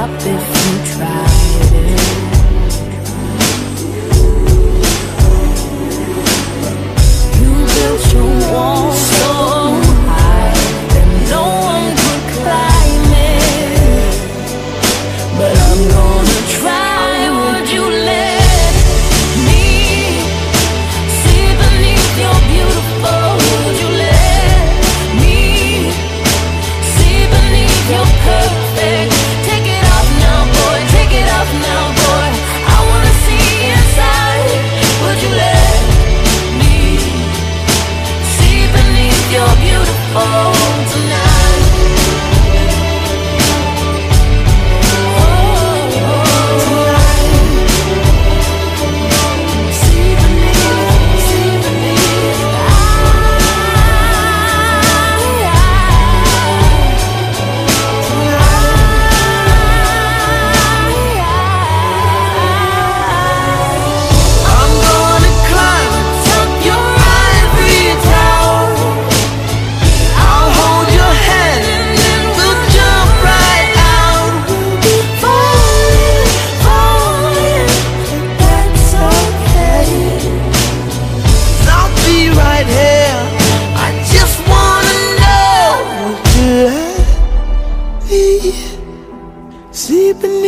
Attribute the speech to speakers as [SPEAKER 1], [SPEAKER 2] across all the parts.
[SPEAKER 1] couldn't stop beautiful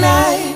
[SPEAKER 2] night.